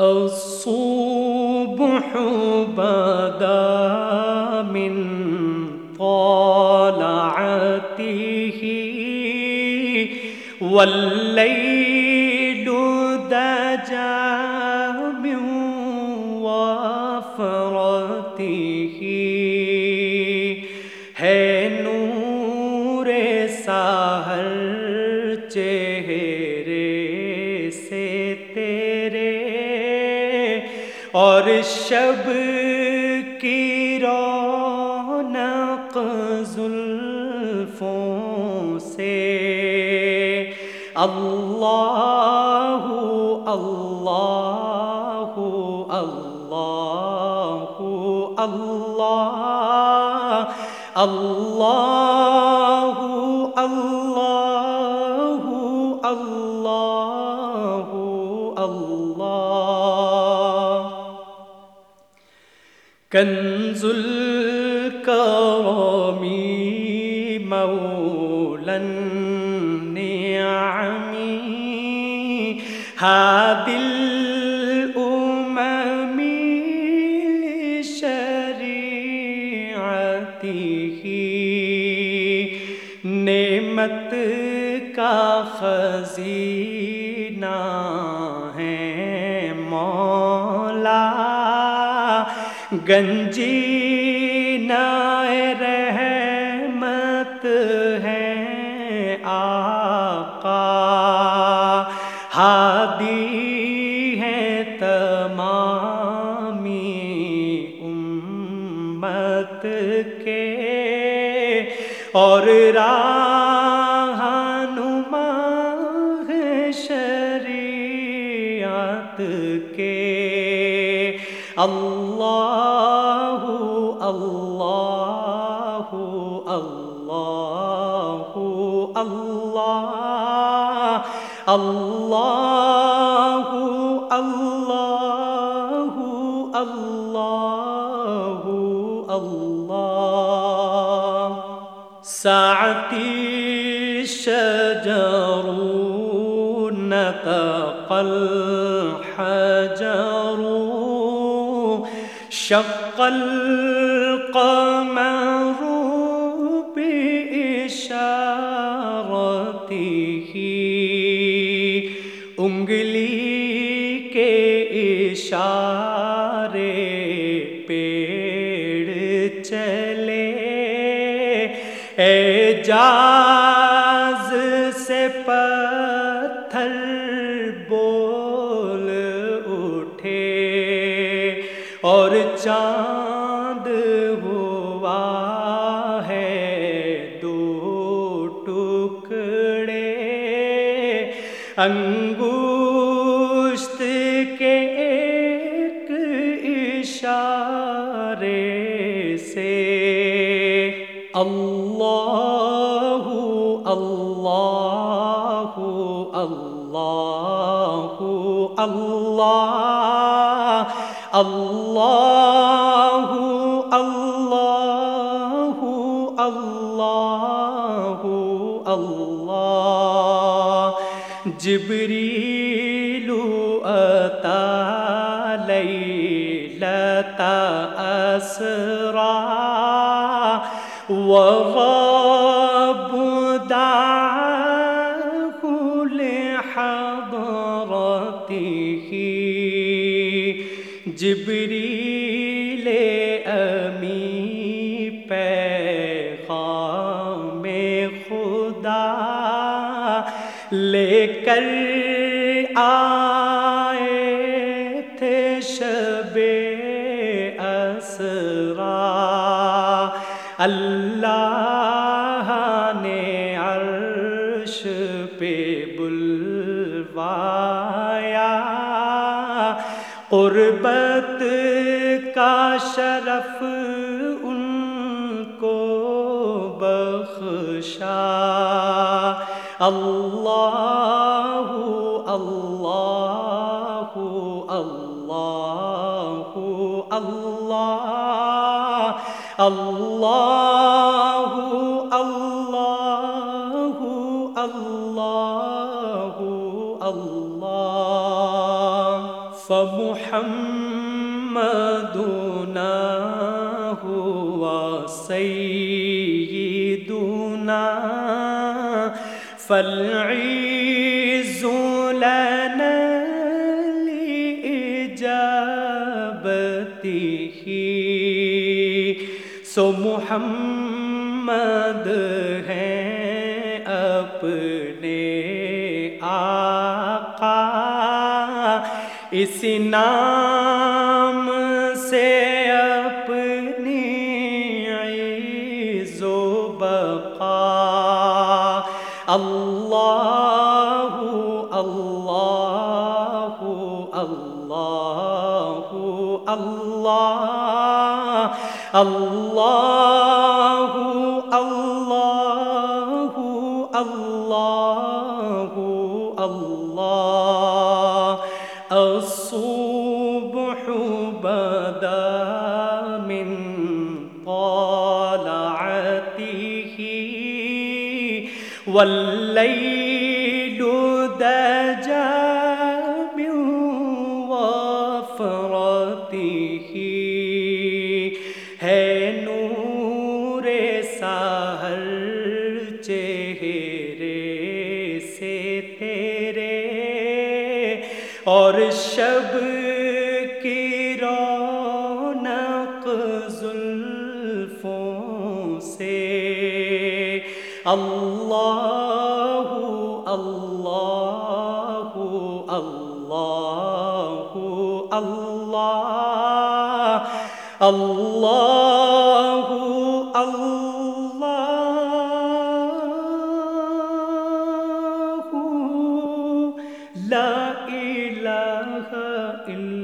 الصبح بدا من طالعته والليل دجا من وفرته. ہے نور ساحر چہرے شب کی رونق زلفوں سے اللہ اللہ اللہ اللہ اللہ اللہ اللہ کنز الکرامی مولا النعمی حاد نعمت کا خزینہ گنجی نائے رحمت ہے آقا ہادی ہے تمامی امت کے اور رہنما شریعت کے اللہ اللہ اللہ اللہ اللہ اللہ اللہ اللہ ساعتی شجر نطق الحجر شق القمر بإشارته. انگلی کے اشارے پیڑ چلے۔ اے اعجاز انگوشت کے ایک اشارے سے اللہ اللہ اللہ اللہ اللہ اللہ اللہ اللہ جبریل اتا لیلت اسرا وغاب دعاه لحضرته. جبریل امی پیغام لے کر آئے تھے شب اسرا۔ اللہ نے عرش پہ بلوایا۔ قربت کا شرف اللہ اللہ اللہ اللہ اللہ اللہ اللہ اللہ فمحمدنا هو سيدنا فالعز لنا لإجابته سو محمد ہیں اپنے آقا۔ اس نام سے اپنی عز و بقا اللہ اللہ اللہ اللہ اللہ اللہ اللہ اللہ الصبح بدا والليل دجا من وفرته. ہے نور ساحر چہرے سے تیرے اور شب کی رونق زلفوں سے اللہ اللہ اللہ اللہ اللہ لا الہ الا